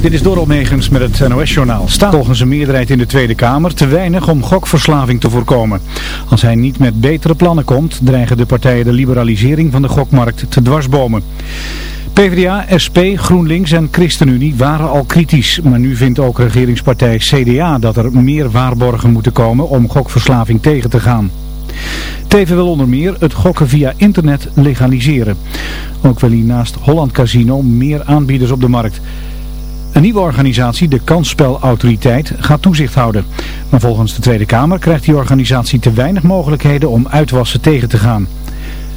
Dit is Doral Megens met het NOS-journaal. Staat volgens een meerderheid in de Tweede Kamer te weinig om gokverslaving te voorkomen. Als hij niet met betere plannen komt, dreigen de partijen de liberalisering van de gokmarkt te dwarsbomen. PvdA, SP, GroenLinks en ChristenUnie waren al kritisch. Maar nu vindt ook regeringspartij CDA dat er meer waarborgen moeten komen om gokverslaving tegen te gaan. Teven wil onder meer het gokken via internet legaliseren. Ook wil hij naast Holland Casino meer aanbieders op de markt. Een nieuwe organisatie, de Kansspelautoriteit, gaat toezicht houden. Maar volgens de Tweede Kamer krijgt die organisatie te weinig mogelijkheden om uitwassen tegen te gaan.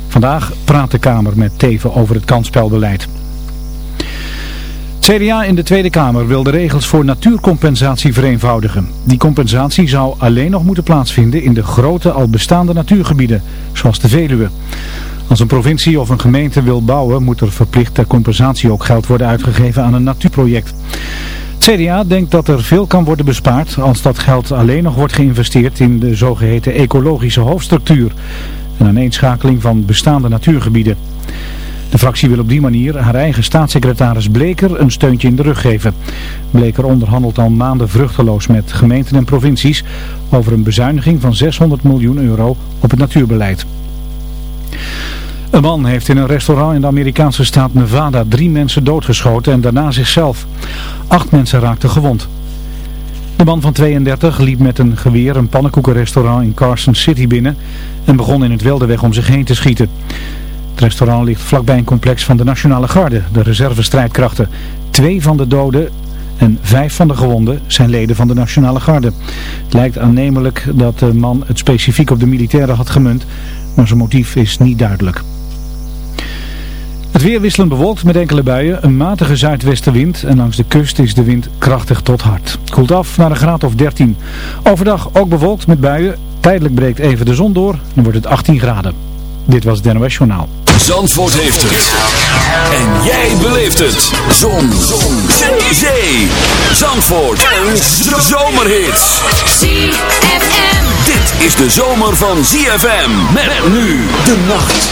Vandaag praat de Kamer met Teven over het kansspelbeleid. CDA in de Tweede Kamer wil de regels voor natuurcompensatie vereenvoudigen. Die compensatie zou alleen nog moeten plaatsvinden in de grote al bestaande natuurgebieden, zoals de Veluwe. Als een provincie of een gemeente wil bouwen, moet er verplicht ter compensatie ook geld worden uitgegeven aan een natuurproject. CDA denkt dat er veel kan worden bespaard als dat geld alleen nog wordt geïnvesteerd in de zogeheten ecologische hoofdstructuur. Een aaneenschakeling van bestaande natuurgebieden. De fractie wil op die manier haar eigen staatssecretaris Bleker een steuntje in de rug geven. Bleker onderhandelt al maanden vruchteloos met gemeenten en provincies over een bezuiniging van 600 miljoen euro op het natuurbeleid. Een man heeft in een restaurant in de Amerikaanse staat Nevada drie mensen doodgeschoten en daarna zichzelf. Acht mensen raakten gewond. De man van 32 liep met een geweer een pannenkoekenrestaurant in Carson City binnen en begon in het wilde weg om zich heen te schieten. Het restaurant ligt vlakbij een complex van de Nationale Garde, de reservestrijdkrachten. Twee van de doden en vijf van de gewonden zijn leden van de Nationale Garde. Het lijkt aannemelijk dat de man het specifiek op de militairen had gemunt, maar zijn motief is niet duidelijk. Het weer wisselend bewolkt met enkele buien, een matige zuidwestenwind en langs de kust is de wind krachtig tot hard. Koelt af naar een graad of 13. Overdag ook bewolkt met buien, tijdelijk breekt even de zon door en wordt het 18 graden. Dit was het NOS Journaal. Zandvoort heeft het. En jij beleeft het. Zon. zon. Zee. Zee. Zandvoort. Een zomerhit. ZFM. Dit is de zomer van ZFM. Met nu de nacht.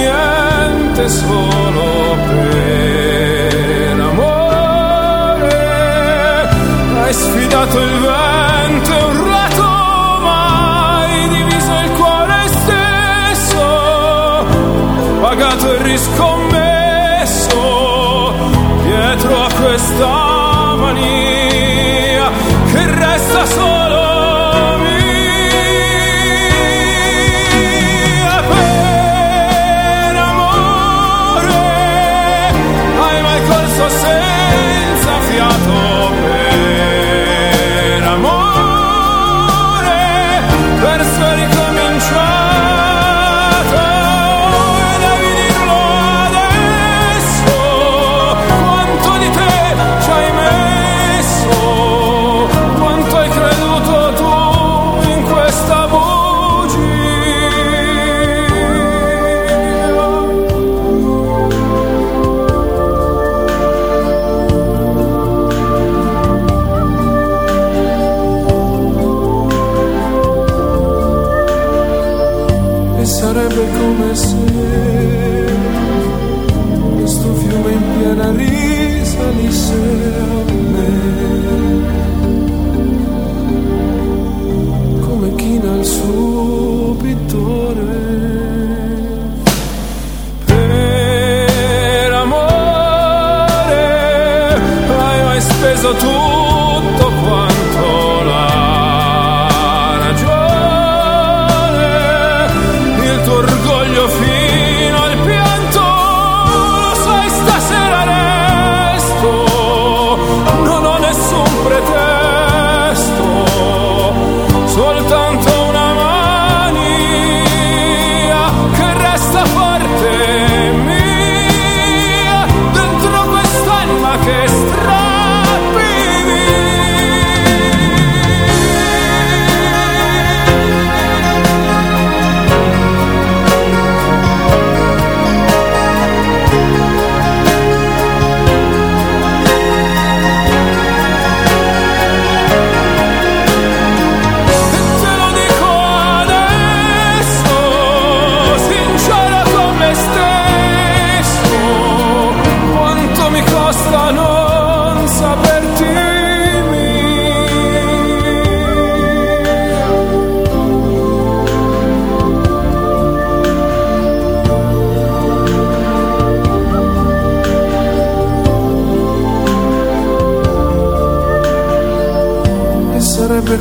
niente solo per amore. Hai sfidato il vento.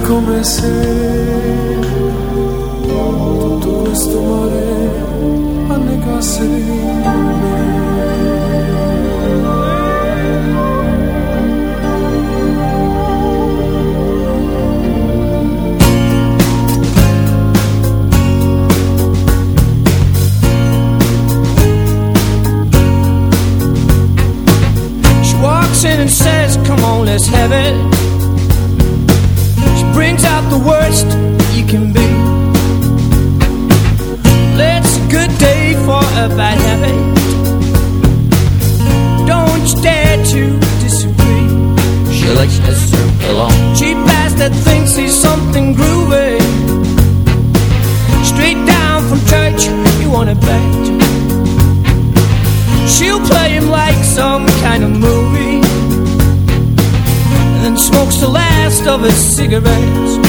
come se tutto questo mare annegasse me. She walks in and says, come on, let's have it the worst you can be. Let's a good day for a bad habit. Don't you dare to disagree. She likes to serve along. Cheap ass that thinks he's something groovy. Straight down from church, you wanna bet. She'll play him like some kind of movie. And then smokes the last of his cigarettes.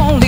Only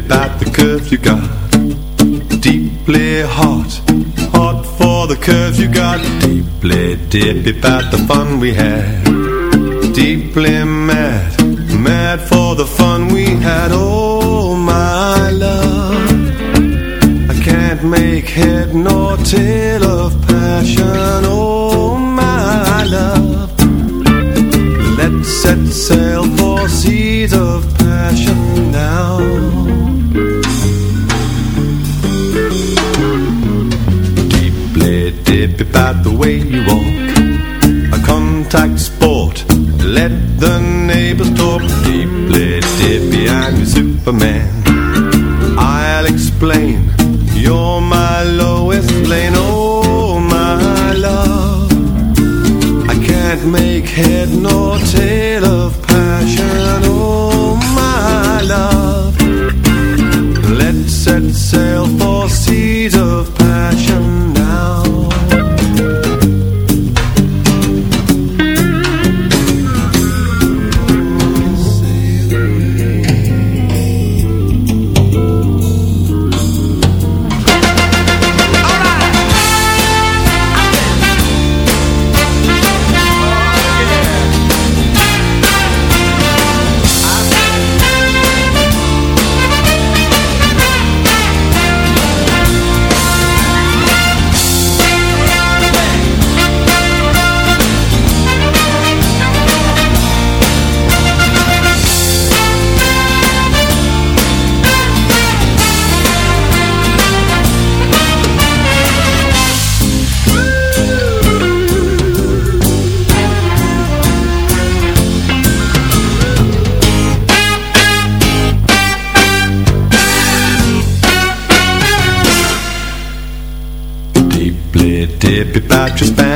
baby, about the curve you got. Deeply hot, hot for the curve you got. Deeply dippy about the fun we had. Deeply mad.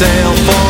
sail for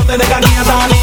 Something that I can't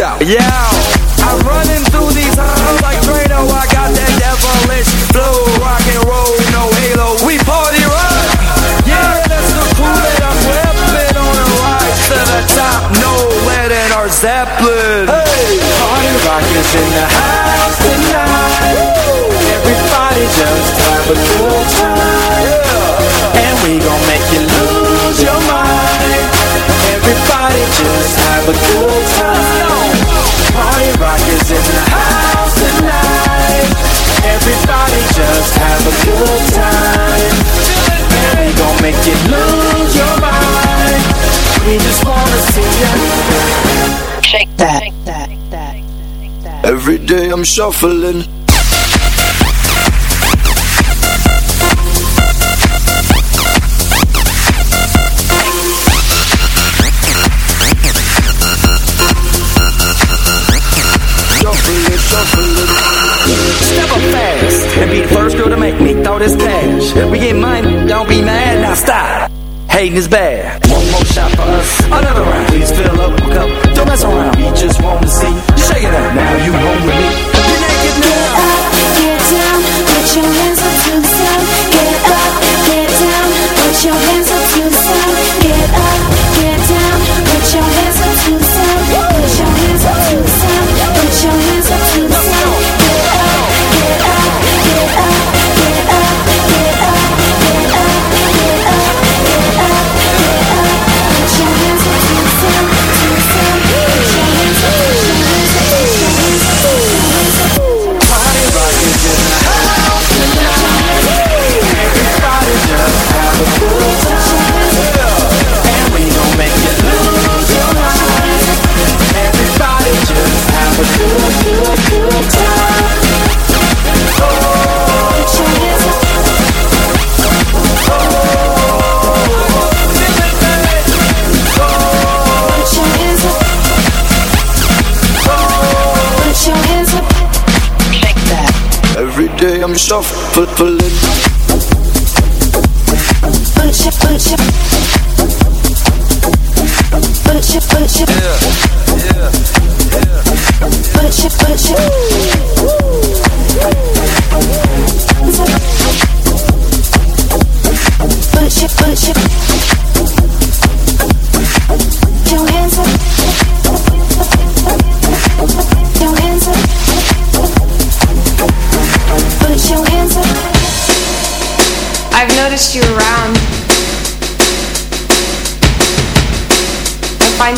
out. Yeah, I'm running through these halls like Drano. I got that devilish flow, rock and roll, no halo. We party rock. Yeah, that's the crew that I'm whipping on a ride to the top. No letting our Zeppelin. Hey, party rock is in the house tonight. Everybody just have a good time. And we gon' make you lose your mind. Everybody just have a good make you lose your mind. We just wanna see you. Shake that. Every day I'm shuffling We get money, don't be mad, now stop. Hating is bad. One more shot for us, another round. Please fill up a cup, don't mess around. We just want to see shake it out. Now you home with me.